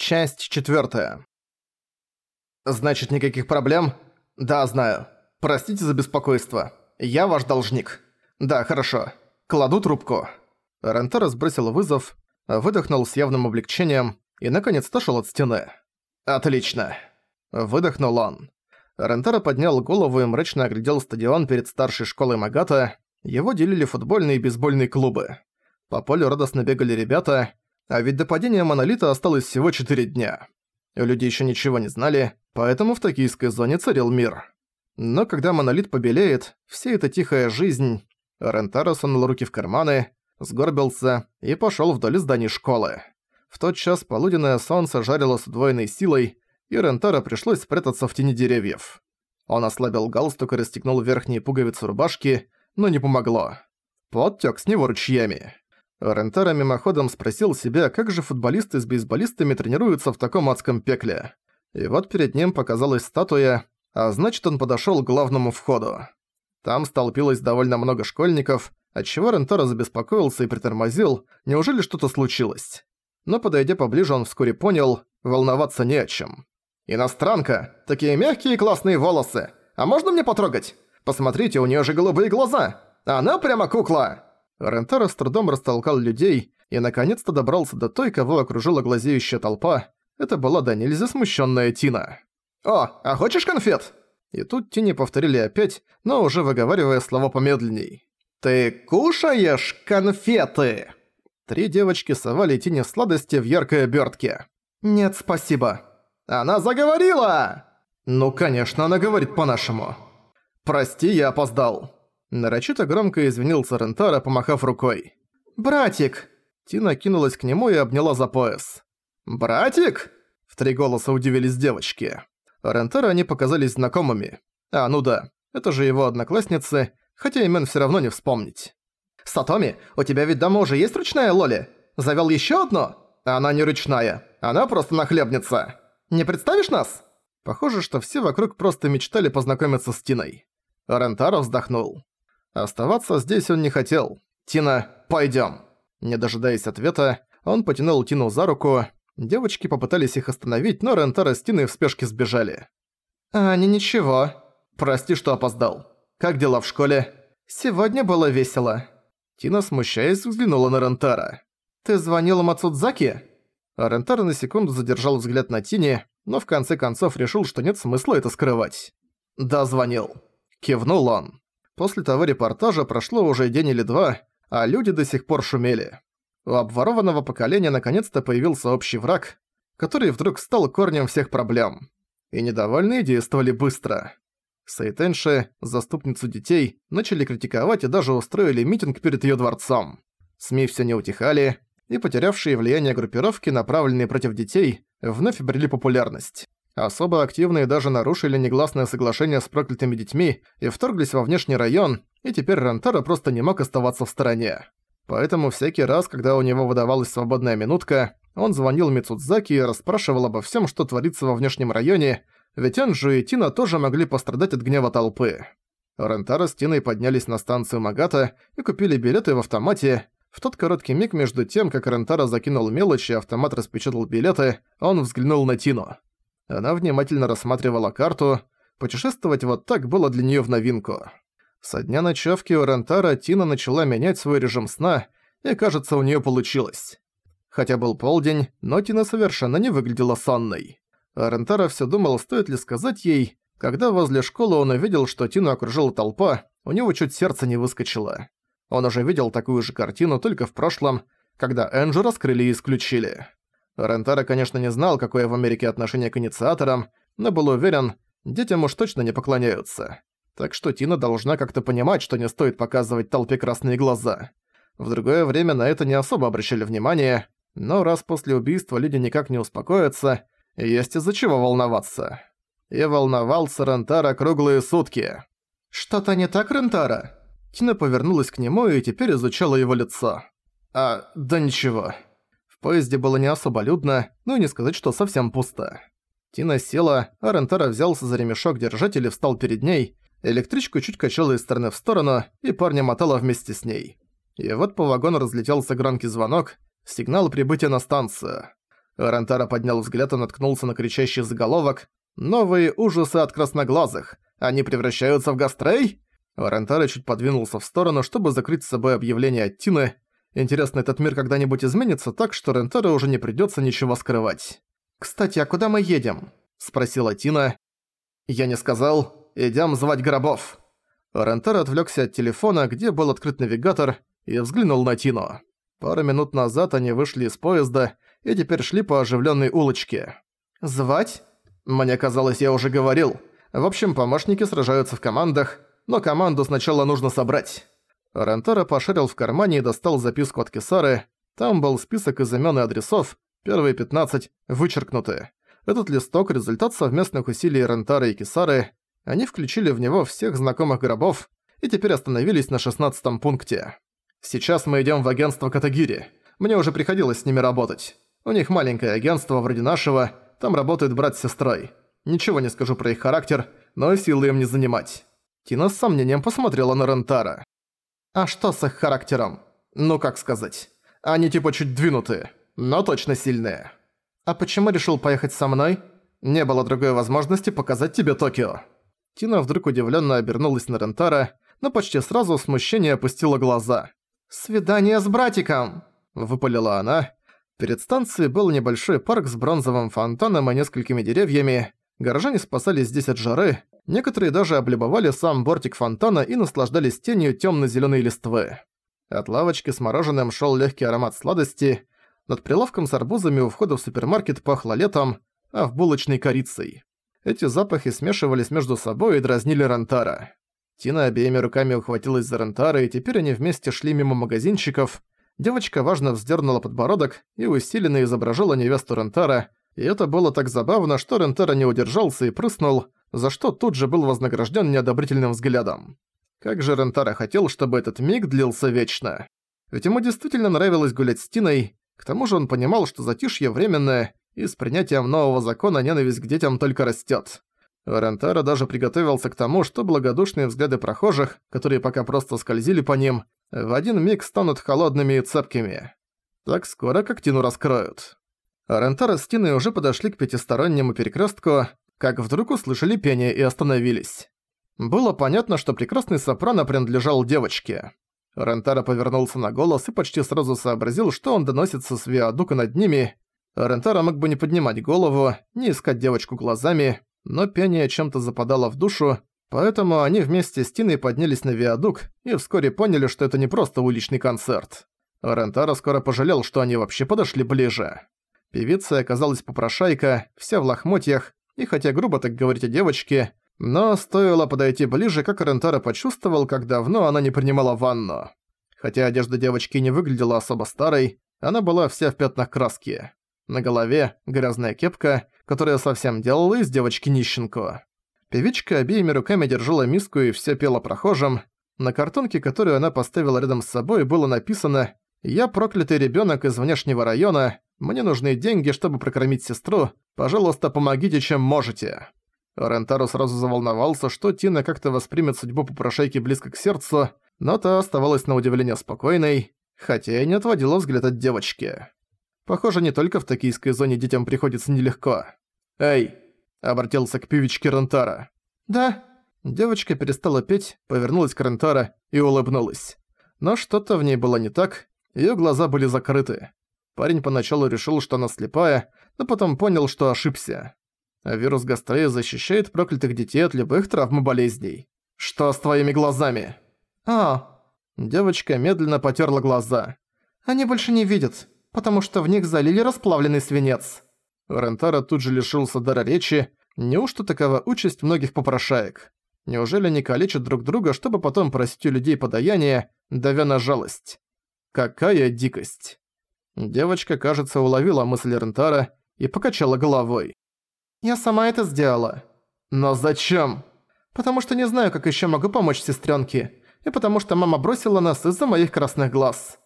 Часть четвертая. Значит, никаких проблем? Да, знаю. Простите за беспокойство. Я ваш должник. Да, хорошо. Кладу трубку. Рентара сбросил вызов, выдохнул с явным облегчением и наконец-то шел от стены. Отлично. Выдохнул он. Рентара поднял голову и мрачно оглядел стадион перед старшей школой Магата. Его делили футбольные и бейсбольные клубы. По полю радостно бегали ребята, а ведь до падения Монолита осталось всего 4 дня. Люди еще ничего не знали, поэтому в токийской зоне царил мир. Но когда Монолит побелеет, вся эта тихая жизнь... Рентаро сунул руки в карманы, сгорбился и пошёл вдоль зданий школы. В тот час полуденное солнце жарило с удвоенной силой, и Рентаро пришлось спрятаться в тени деревьев. Он ослабил галстук и расстегнул верхние пуговицы рубашки, но не помогло. Пот тёк с него ручьями. Рентаро мимоходом спросил себя, как же футболисты с бейсболистами тренируются в таком адском пекле. И вот перед ним показалась статуя, а значит он подошёл к главному входу. Там столпилось довольно много школьников, отчего Рентаро забеспокоился и притормозил, неужели что-то случилось. Но подойдя поближе, он вскоре понял, волноваться не о чем. «Иностранка! Такие мягкие и классные волосы! А можно мне потрогать? Посмотрите, у неё же голубые глаза! Она прямо кукла!» Рентаро с трудом растолкал людей и наконец-то добрался до той, кого окружила глазеющая толпа. Это была до нельзя смущенная Тина. «О, а хочешь конфет?» И тут Тине повторили опять, но уже выговаривая слова помедленней. «Ты кушаешь конфеты?» Три девочки совали Тине сладости в яркой обертке. «Нет, спасибо». «Она заговорила!» «Ну, конечно, она говорит по-нашему». «Прости, я опоздал». Нарочито громко извинился Рентара, помахав рукой. «Братик!» Тина кинулась к нему и обняла за пояс. «Братик?» В три голоса удивились девочки. Рентара они показались знакомыми. А, ну да, это же его одноклассницы, хотя имен всё равно не вспомнить. «Сатоми, у тебя ведь дома уже есть ручная Лоли? Завёл ещё одно?» «Она не ручная, она просто нахлебница. Не представишь нас?» Похоже, что все вокруг просто мечтали познакомиться с Тиной. Рентаро вздохнул. Оставаться здесь он не хотел. «Тина, пойдём!» Не дожидаясь ответа, он потянул Тину за руку. Девочки попытались их остановить, но Рентара с Тиной в спешке сбежали. «А, не ничего. Прости, что опоздал. Как дела в школе?» «Сегодня было весело». Тина, смущаясь, взглянула на Рентара. «Ты звонила Мацудзаки?» Рентара на секунду задержал взгляд на Тине, но в конце концов решил, что нет смысла это скрывать. «Да, звонил». Кивнул он. После того репортажа прошло уже день или два, а люди до сих пор шумели. У обворованного поколения наконец-то появился общий враг, который вдруг стал корнем всех проблем. И недовольные действовали быстро. Сайтенши, заступницу детей, начали критиковать и даже устроили митинг перед её дворцом. СМИ все не утихали, и потерявшие влияние группировки, направленные против детей, вновь обрели популярность. Особо активные даже нарушили негласное соглашение с проклятыми детьми и вторглись во внешний район, и теперь Рантаро просто не мог оставаться в стороне. Поэтому всякий раз, когда у него выдавалась свободная минутка, он звонил Мицудзаки и расспрашивал обо всем, что творится во внешнем районе, ведь Энджи и Тина тоже могли пострадать от гнева толпы. Рентаро с Тиной поднялись на станцию Магата и купили билеты в автомате. В тот короткий миг между тем, как Рентаро закинул мелочи и автомат распечатал билеты, он взглянул на Тину. Она внимательно рассматривала карту. Путешествовать вот так было для неё в новинку. Со дня ночевки у Рентара Тина начала менять свой режим сна, и, кажется, у неё получилось. Хотя был полдень, но Тина совершенно не выглядела сонной. А Рентара всё думал, стоит ли сказать ей, когда возле школы он увидел, что Тину окружила толпа, у него чуть сердце не выскочило. Он уже видел такую же картину только в прошлом, когда Энджи раскрыли и исключили. Рентара, конечно, не знал, какое в Америке отношение к инициаторам, но был уверен, детям уж точно не поклоняются. Так что Тина должна как-то понимать, что не стоит показывать толпе красные глаза. В другое время на это не особо обращали внимание, но раз после убийства люди никак не успокоятся, есть из-за чего волноваться. И волновался Рентара круглые сутки. «Что-то не так, Рентара?» Тина повернулась к нему и теперь изучала его лицо. «А, да ничего» поезде было не особо людно, но и не сказать, что совсем пусто. Тина села, а Рентара взялся за ремешок держателя и встал перед ней, электричку чуть качала из стороны в сторону, и парня мотала вместе с ней. И вот по вагону разлетелся громкий звонок, сигнал прибытия на станцию. Рентара поднял взгляд и наткнулся на кричащий заголовок «Новые ужасы от красноглазых! Они превращаются в гастрей?» Рентара чуть подвинулся в сторону, чтобы закрыть с собой объявление от Тины. Интересно, этот мир когда-нибудь изменится так, что Рентара уже не придётся ничего скрывать. «Кстати, а куда мы едем?» – спросила Тина. «Я не сказал. Идём звать гробов». Рентара отвлёкся от телефона, где был открыт навигатор, и взглянул на Тину. Пару минут назад они вышли из поезда и теперь шли по оживленной улочке. «Звать?» «Мне казалось, я уже говорил. В общем, помощники сражаются в командах, но команду сначала нужно собрать». Рентара пошарил в кармане и достал записку от Кесары. Там был список из имен и адресов, первые 15 вычеркнуты. Этот листок – результат совместных усилий Рентара и Кесары. Они включили в него всех знакомых гробов и теперь остановились на 16 пункте. Сейчас мы идем в агентство Катагири. Мне уже приходилось с ними работать. У них маленькое агентство вроде нашего, там работают брат с сестрой. Ничего не скажу про их характер, но силы им не занимать. Тина с сомнением посмотрела на Рентара. А что с их характером? Ну как сказать. Они типа чуть двинутые, но точно сильные. А почему решил поехать со мной? Не было другой возможности показать тебе Токио. Тина вдруг удивленно обернулась на Рентара, но почти сразу в смущении опустила глаза. «Свидание с братиком!» – выпалила она. Перед станцией был небольшой парк с бронзовым фонтаном и несколькими деревьями. Горожане спасались здесь от жары, некоторые даже облюбовали сам бортик фонтана и наслаждались тенью тёмно-зелёной листвы. От лавочки с мороженым шёл лёгкий аромат сладости, над прилавком с арбузами у входа в супермаркет пахло летом, а в булочной корицей. Эти запахи смешивались между собой и дразнили Рантара. Тина обеими руками ухватилась за Рентара, и теперь они вместе шли мимо магазинчиков. Девочка важно вздернула подбородок и усиленно изображала невесту Рентара, и это было так забавно, что Рентара не удержался и прыснул, за что тут же был вознагражден неодобрительным взглядом. Как же Рентара хотел, чтобы этот миг длился вечно. Ведь ему действительно нравилось гулять с Тиной, к тому же он понимал, что затишье временное, и с принятием нового закона ненависть к детям только растет. Рентаро даже приготовился к тому, что благодушные взгляды прохожих, которые пока просто скользили по ним, в один миг станут холодными и цепкими. Так скоро как Тину раскроют. Рентаро с Тиной уже подошли к пятистороннему перекрестку, как вдруг услышали пение и остановились. Было понятно, что прекрасный сопрано принадлежал девочке. Рентаро повернулся на голос и почти сразу сообразил, что он доносится с виадука над ними. Рентаро мог бы не поднимать голову, не искать девочку глазами, но пение чем-то западало в душу, поэтому они вместе с Тиной поднялись на виадук и вскоре поняли, что это не просто уличный концерт. Рентаро скоро пожалел, что они вообще подошли ближе. Певица оказалась попрошайка, вся в лохмотьях, и хотя грубо так говорить о девочке, но стоило подойти ближе, как Рентаро почувствовал, как давно она не принимала ванну. Хотя одежда девочки не выглядела особо старой, она была вся в пятнах краски. На голове грязная кепка, которая совсем делала из девочки нищенку. Певичка обеими руками держала миску и все пела прохожим. На картонке, которую она поставила рядом с собой, было написано «Я проклятый ребенок из внешнего района, мне нужны деньги, чтобы прокормить сестру, пожалуйста, помогите, чем можете». Рентаро сразу заволновался, что Тина как-то воспримет судьбу попрошайки близко к сердцу, но та оставалась на удивление спокойной, хотя и не отводила взгляд от девочки. Похоже, не только в токийской зоне детям приходится нелегко. «Эй!» – обратился к певичке Рентара. «Да?» Девочка перестала петь, повернулась к Рентара и улыбнулась. Но что-то в ней было не так, её глаза были закрыты. Парень поначалу решил, что она слепая, но потом понял, что ошибся. А вирус гастрея защищает проклятых детей от любых травм и болезней. «Что с твоими глазами?» «А...» Девочка медленно потёрла глаза. «Они больше не видят потому что в них залили расплавленный свинец. Рентара тут же лишился дара речи. Неужто такова участь многих попрошаек? Неужели они калечат друг друга, чтобы потом просить у людей подаяние, давя на жалость? Какая дикость. Девочка, кажется, уловила мысль Рентара и покачала головой. «Я сама это сделала». «Но зачем?» «Потому что не знаю, как еще могу помочь сестренке, и потому что мама бросила нас из-за моих красных глаз».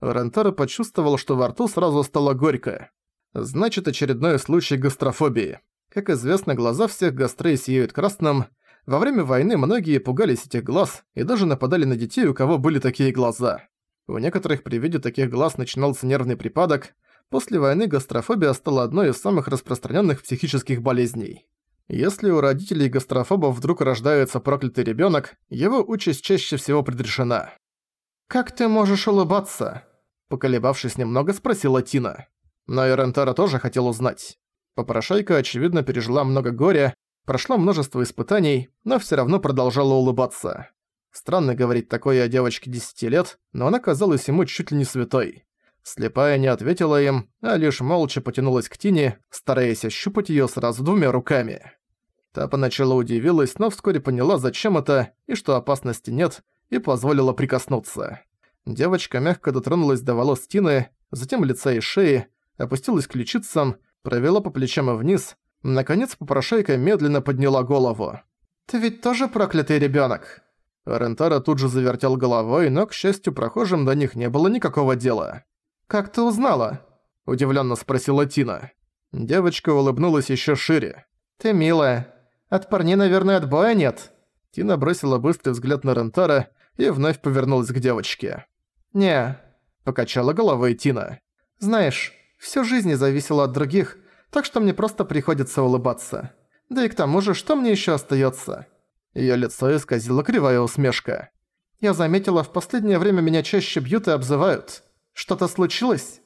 Рентаро почувствовал, что во рту сразу стало горько. Значит, очередной случай гастрофобии. Как известно, глаза всех гастрей сияют красным. Во время войны многие пугались этих глаз и даже нападали на детей, у кого были такие глаза. У некоторых при виде таких глаз начинался нервный припадок, После войны гастрофобия стала одной из самых распространенных психических болезней. Если у родителей гастрофобов вдруг рождается проклятый ребенок, его участь чаще всего предрешена. «Как ты можешь улыбаться?» Поколебавшись немного, спросила Тина. Но и Рентара тоже хотел узнать. Попрошайка, очевидно, пережила много горя, прошла множество испытаний, но все равно продолжала улыбаться. Странно говорить такое о девочке 10 лет, но она казалась ему чуть ли не святой. Слепая не ответила им, а лишь молча потянулась к Тине, стараясь ощупать её сразу двумя руками. Та поначалу удивилась, но вскоре поняла, зачем это, и что опасности нет, и позволила прикоснуться. Девочка мягко дотронулась до волос Тины, затем лица и шеи, опустилась к ключицам, провела по плечам и вниз, наконец попрошайка медленно подняла голову. «Ты ведь тоже проклятый ребёнок?» Рентара тут же завертел головой, но, к счастью, прохожим до них не было никакого дела. «Как ты узнала?» – удивленно спросила Тина. Девочка улыбнулась еще шире. «Ты милая. От парней, наверное, отбоя нет?» Тина бросила быстрый взгляд на Рентара и вновь повернулась к девочке. «Не», – покачала головой Тина. «Знаешь, всю жизнь зависела от других, так что мне просто приходится улыбаться. Да и к тому же, что мне еще остается? Её лицо исказило кривая усмешка. «Я заметила, в последнее время меня чаще бьют и обзывают. Что-то случилось?»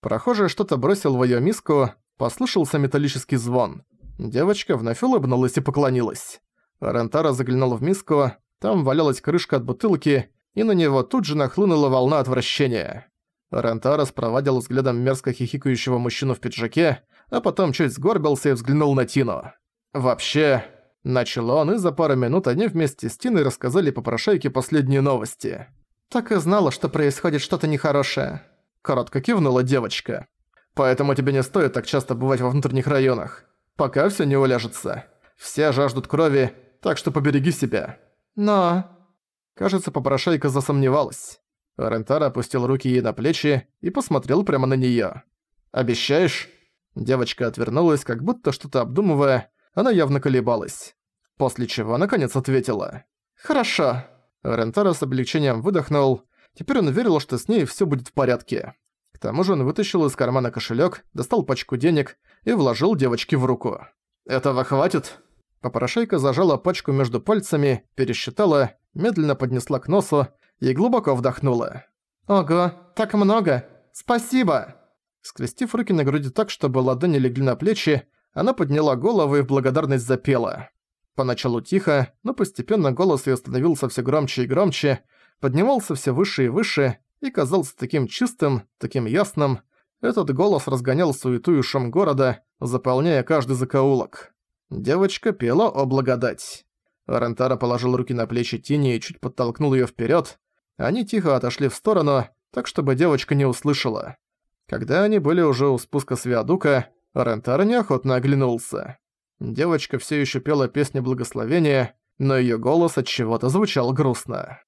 Прохожий что-то бросил в её миску, послышался металлический звон. Девочка вновь улыбнулась и поклонилась. Рентара заглянул в миску, там валялась крышка от бутылки, и на него тут же нахлынула волна отвращения. Рентара спровадил взглядом мерзко хихикающего мужчину в пиджаке, а потом чуть сгорбился и взглянул на Тину. «Вообще...» – начал он, и за пару минут они вместе с Тиной рассказали попрошайке последние новости. «Так и знала, что происходит что-то нехорошее», – коротко кивнула девочка. «Поэтому тебе не стоит так часто бывать во внутренних районах, пока всё не уляжется. Все жаждут крови, так что побереги себя». «Но...» Кажется, попрошайка засомневалась. Рентар опустил руки ей на плечи и посмотрел прямо на неё. «Обещаешь?» Девочка отвернулась, как будто что-то обдумывая, она явно колебалась. После чего наконец ответила. «Хорошо». Рентара с облегчением выдохнул. Теперь он верил, что с ней всё будет в порядке. К тому же он вытащил из кармана кошелёк, достал пачку денег и вложил девочке в руку. «Этого хватит?» Попрошайка зажала пачку между пальцами, пересчитала, медленно поднесла к носу и глубоко вдохнула. «Ого, так много! Спасибо!» Скрестив руки на груди так, чтобы ладони легли на плечи, она подняла голову и в благодарность запела. Поначалу тихо, но постепенно голос её становился все громче и громче, поднимался все выше и выше и казался таким чистым, таким ясным. Этот голос разгонял суету и шум города, заполняя каждый закоулок. Девочка пела о благодать. Рентара положил руки на плечи Тини и чуть подтолкнул её вперёд. Они тихо отошли в сторону, так чтобы девочка не услышала. Когда они были уже у спуска с виадука, Рентар неохотно оглянулся. Девочка все еще пела песню благословения, но ее голос от чего-то звучал грустно.